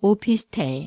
오피스텔.